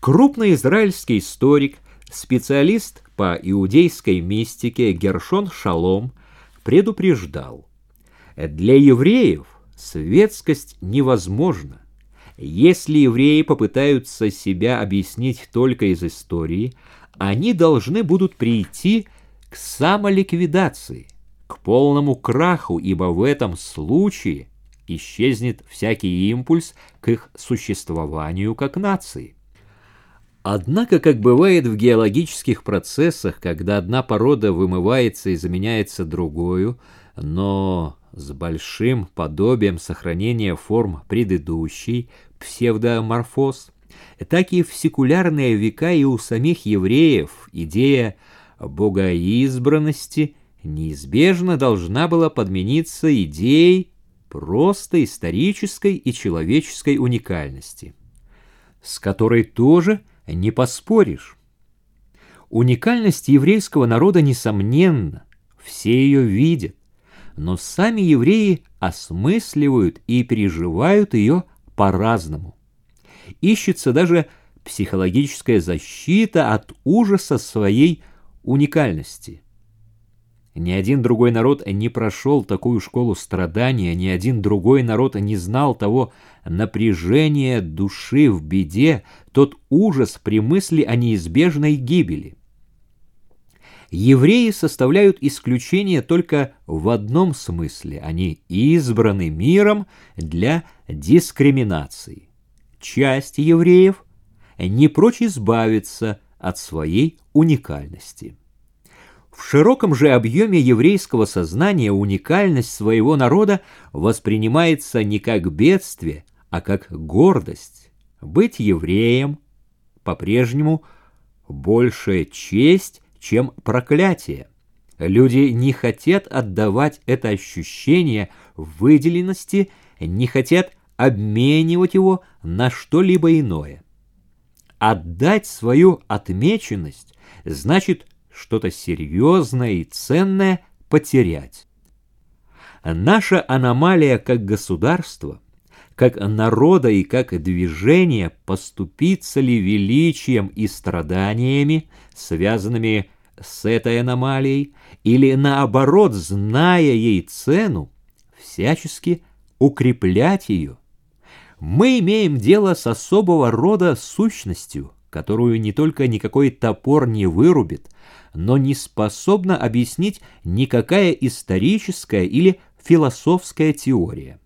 Крупный израильский историк, специалист по иудейской мистике Гершон Шалом предупреждал, для евреев светскость невозможна. Если евреи попытаются себя объяснить только из истории, они должны будут прийти к самоликвидации, к полному краху, ибо в этом случае исчезнет всякий импульс к их существованию как нации. Однако, как бывает в геологических процессах, когда одна порода вымывается и заменяется другую, но с большим подобием сохранения форм предыдущей, псевдоморфоз, так и в секулярные века и у самих евреев идея богоизбранности неизбежно должна была подмениться идеей просто исторической и человеческой уникальности, с которой тоже – не поспоришь. Уникальность еврейского народа несомненна, все ее видят, но сами евреи осмысливают и переживают ее по-разному. Ищется даже психологическая защита от ужаса своей уникальности – ни один другой народ не прошел такую школу страдания, ни один другой народ не знал того напряжения души в беде, тот ужас при мысли о неизбежной гибели. Евреи составляют исключение только в одном смысле. Они избраны миром для дискриминации. Часть евреев не прочь избавиться от своей уникальности. В широком же объеме еврейского сознания уникальность своего народа воспринимается не как бедствие, а как гордость. Быть евреем по-прежнему большая честь, чем проклятие. Люди не хотят отдавать это ощущение выделенности, не хотят обменивать его на что-либо иное. Отдать свою отмеченность значит что-то серьезное и ценное потерять. Наша аномалия как государство, как народа и как движение поступиться ли величием и страданиями, связанными с этой аномалией, или наоборот, зная ей цену, всячески укреплять ее. Мы имеем дело с особого рода сущностью, которую не только никакой топор не вырубит, но не способна объяснить никакая историческая или философская теория.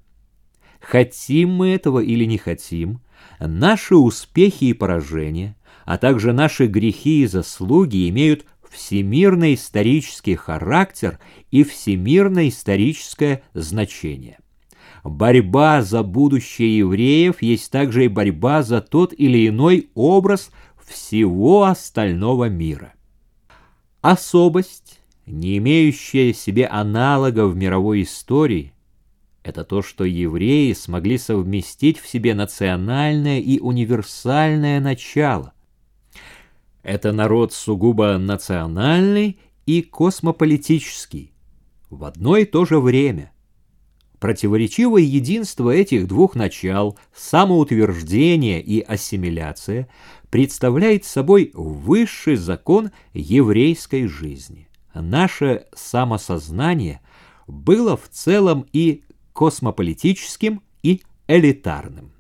Хотим мы этого или не хотим, наши успехи и поражения, а также наши грехи и заслуги имеют всемирно-исторический характер и всемирно-историческое значение. Борьба за будущее евреев есть также и борьба за тот или иной образ всего остального мира. Особость, не имеющая себе аналога в мировой истории, это то, что евреи смогли совместить в себе национальное и универсальное начало. Это народ сугубо национальный и космополитический в одно и то же время. Противоречивое единство этих двух начал, самоутверждение и ассимиляция, представляет собой высший закон еврейской жизни. Наше самосознание было в целом и космополитическим, и элитарным.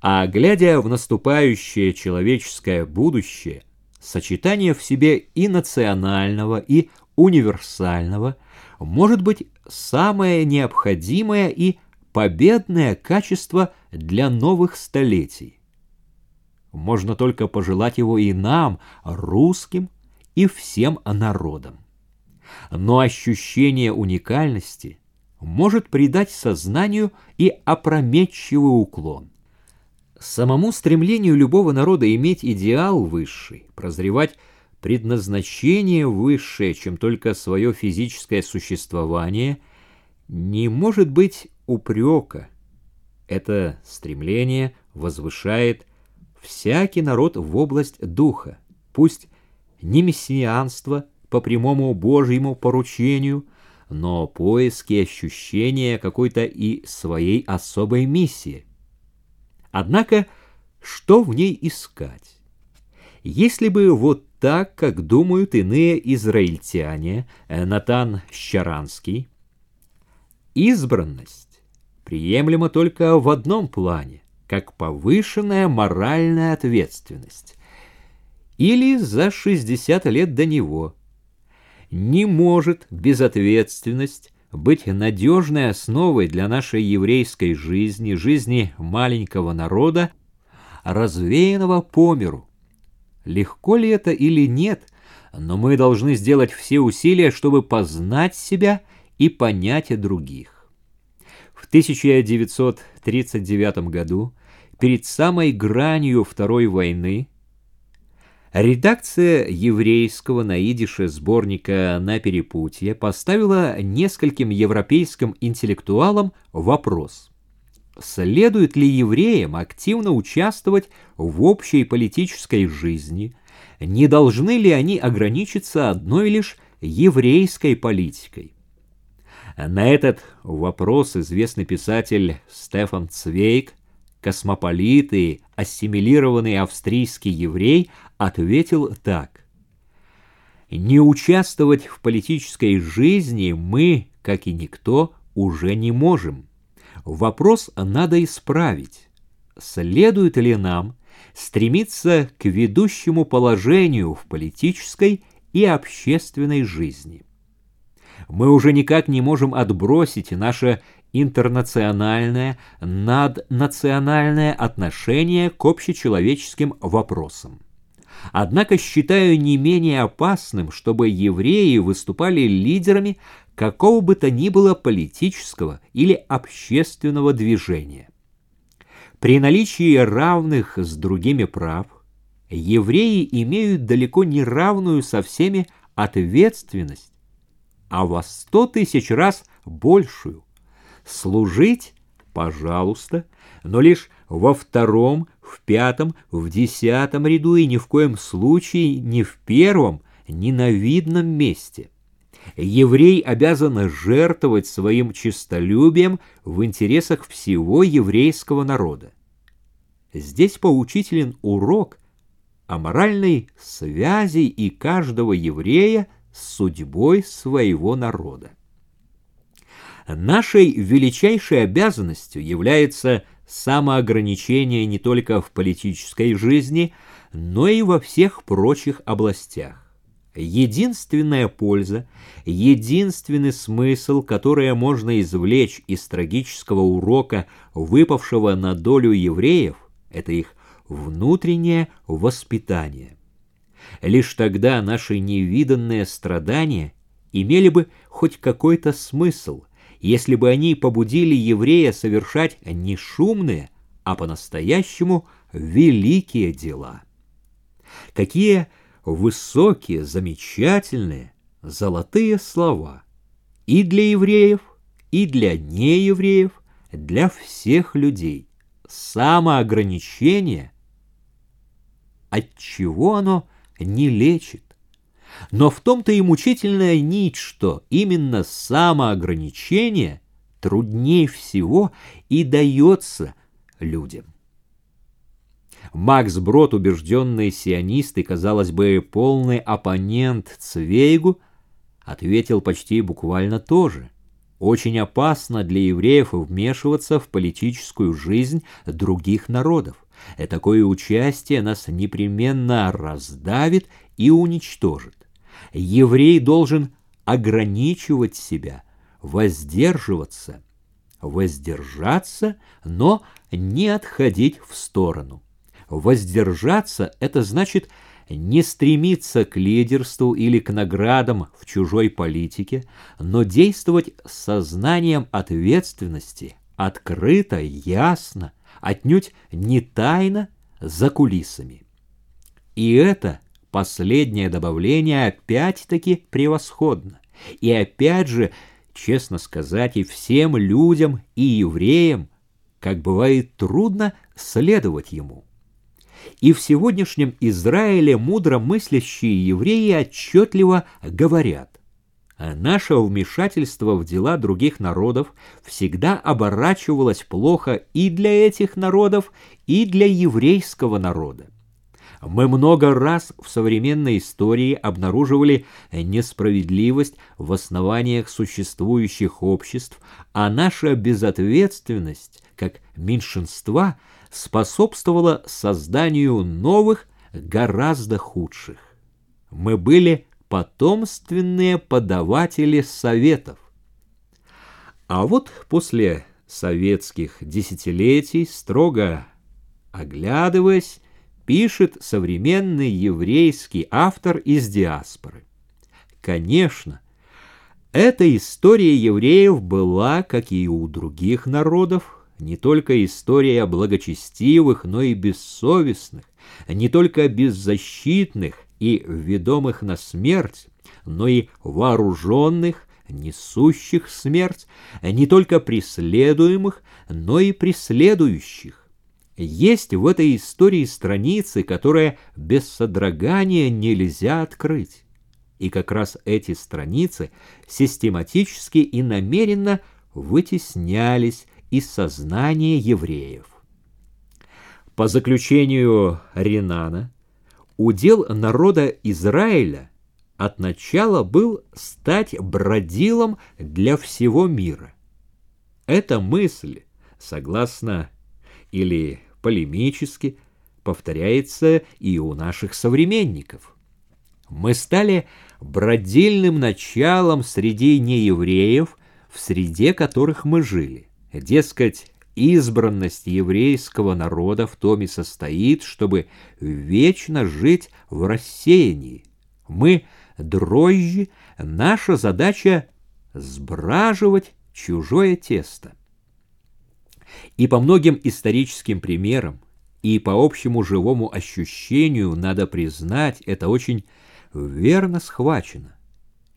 А глядя в наступающее человеческое будущее, сочетание в себе и национального, и универсального может быть самое необходимое и победное качество для новых столетий. Можно только пожелать его и нам, русским, и всем народам. Но ощущение уникальности может придать сознанию и опрометчивый уклон. Самому стремлению любого народа иметь идеал высший, прозревать предназначение высшее, чем только свое физическое существование, не может быть упрека. Это стремление возвышает всякий народ в область духа, пусть не мессианство по прямому Божьему поручению, но поиски ощущения какой-то и своей особой миссии. Однако Что в ней искать? Если бы вот так, как думают иные израильтяне, э, Натан Щаранский, избранность приемлема только в одном плане, как повышенная моральная ответственность, или за 60 лет до него. Не может безответственность быть надежной основой для нашей еврейской жизни, жизни маленького народа, развеянного по миру. Легко ли это или нет, но мы должны сделать все усилия, чтобы познать себя и понять других. В 1939 году, перед самой гранью Второй войны, Редакция еврейского на идише сборника «На перепутье» поставила нескольким европейским интеллектуалам вопрос. Следует ли евреям активно участвовать в общей политической жизни? Не должны ли они ограничиться одной лишь еврейской политикой? На этот вопрос известный писатель Стефан Цвейк космополит и ассимилированный австрийский еврей ответил так. «Не участвовать в политической жизни мы, как и никто, уже не можем. Вопрос надо исправить. Следует ли нам стремиться к ведущему положению в политической и общественной жизни?» мы уже никак не можем отбросить наше интернациональное, наднациональное отношение к общечеловеческим вопросам. Однако считаю не менее опасным, чтобы евреи выступали лидерами какого бы то ни было политического или общественного движения. При наличии равных с другими прав, евреи имеют далеко не равную со всеми ответственность, а во сто тысяч раз большую – Служить — пожалуйста, но лишь во втором, в пятом, в десятом ряду и ни в коем случае не в первом, ни на видном месте. Еврей обязан жертвовать своим честолюбием в интересах всего еврейского народа. Здесь поучителен урок о моральной связи и каждого еврея с судьбой своего народа. Нашей величайшей обязанностью является самоограничение не только в политической жизни, но и во всех прочих областях. Единственная польза, единственный смысл, который можно извлечь из трагического урока, выпавшего на долю евреев, это их внутреннее воспитание. Лишь тогда наши невиданные страдания имели бы хоть какой-то смысл – если бы они побудили еврея совершать не шумные, а по-настоящему великие дела. Какие высокие, замечательные, золотые слова и для евреев, и для неевреев, для всех людей. Самоограничение, от чего оно не лечит, но в том-то и мучительная нить, что именно самоограничение труднее всего и дается людям. Макс Брод, убежденный сионист и, казалось бы, полный оппонент Цвейгу, ответил почти буквально то же. Очень опасно для евреев вмешиваться в политическую жизнь других народов. И такое участие нас непременно раздавит и уничтожит еврей должен ограничивать себя, воздерживаться, воздержаться, но не отходить в сторону. Воздержаться – это значит не стремиться к лидерству или к наградам в чужой политике, но действовать с сознанием ответственности, открыто, ясно, отнюдь не тайно, за кулисами. И это – Последнее добавление опять-таки превосходно. И опять же, честно сказать, и всем людям, и евреям, как бывает трудно следовать ему. И в сегодняшнем Израиле мудро мыслящие евреи отчетливо говорят, наше вмешательство в дела других народов всегда оборачивалось плохо и для этих народов, и для еврейского народа. Мы много раз в современной истории обнаруживали несправедливость в основаниях существующих обществ, а наша безответственность, как меньшинства, способствовала созданию новых, гораздо худших. Мы были потомственные подаватели советов. А вот после советских десятилетий, строго оглядываясь, пишет современный еврейский автор из диаспоры. Конечно, эта история евреев была, как и у других народов, не только история благочестивых, но и бессовестных, не только беззащитных и ведомых на смерть, но и вооруженных, несущих смерть, не только преследуемых, но и преследующих. Есть в этой истории страницы, которые без содрогания нельзя открыть. И как раз эти страницы систематически и намеренно вытеснялись из сознания евреев. По заключению Ринана, удел народа Израиля от начала был стать бродилом для всего мира. Эта мысль, согласно или полемически повторяется и у наших современников. Мы стали бродильным началом среди неевреев, в среде которых мы жили. Дескать, избранность еврейского народа в том и состоит, чтобы вечно жить в рассеянии. Мы дрожжи, наша задача — сбраживать чужое тесто. И по многим историческим примерам, и по общему живому ощущению, надо признать, это очень верно схвачено.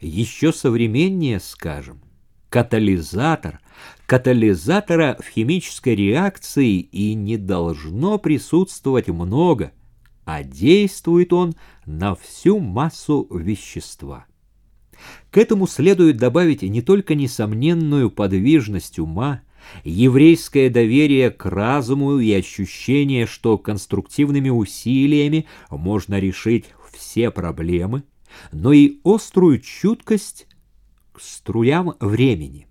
Еще современнее скажем, катализатор, катализатора в химической реакции и не должно присутствовать много, а действует он на всю массу вещества. К этому следует добавить не только несомненную подвижность ума, еврейское доверие к разуму и ощущение, что конструктивными усилиями можно решить все проблемы, но и острую чуткость к струям времени.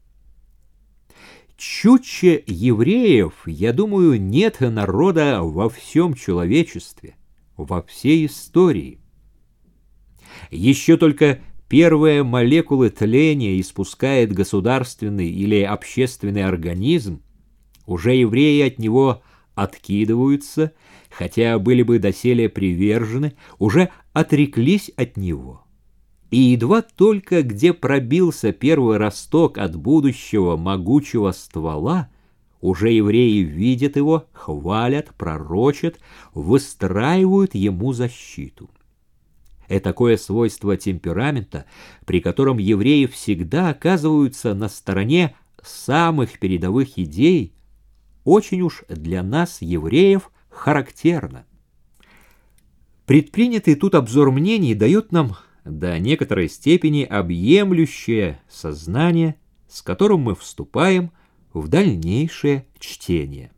Чутче евреев, я думаю, нет народа во всем человечестве, во всей истории. Еще только Первые молекулы тления испускает государственный или общественный организм, уже евреи от него откидываются, хотя были бы доселе привержены, уже отреклись от него. И едва только где пробился первый росток от будущего могучего ствола, уже евреи видят его, хвалят, пророчат, выстраивают ему защиту. Это такое свойство темперамента, при котором евреи всегда оказываются на стороне самых передовых идей, очень уж для нас, евреев, характерно. Предпринятый тут обзор мнений дает нам до некоторой степени объемлющее сознание, с которым мы вступаем в дальнейшее чтение.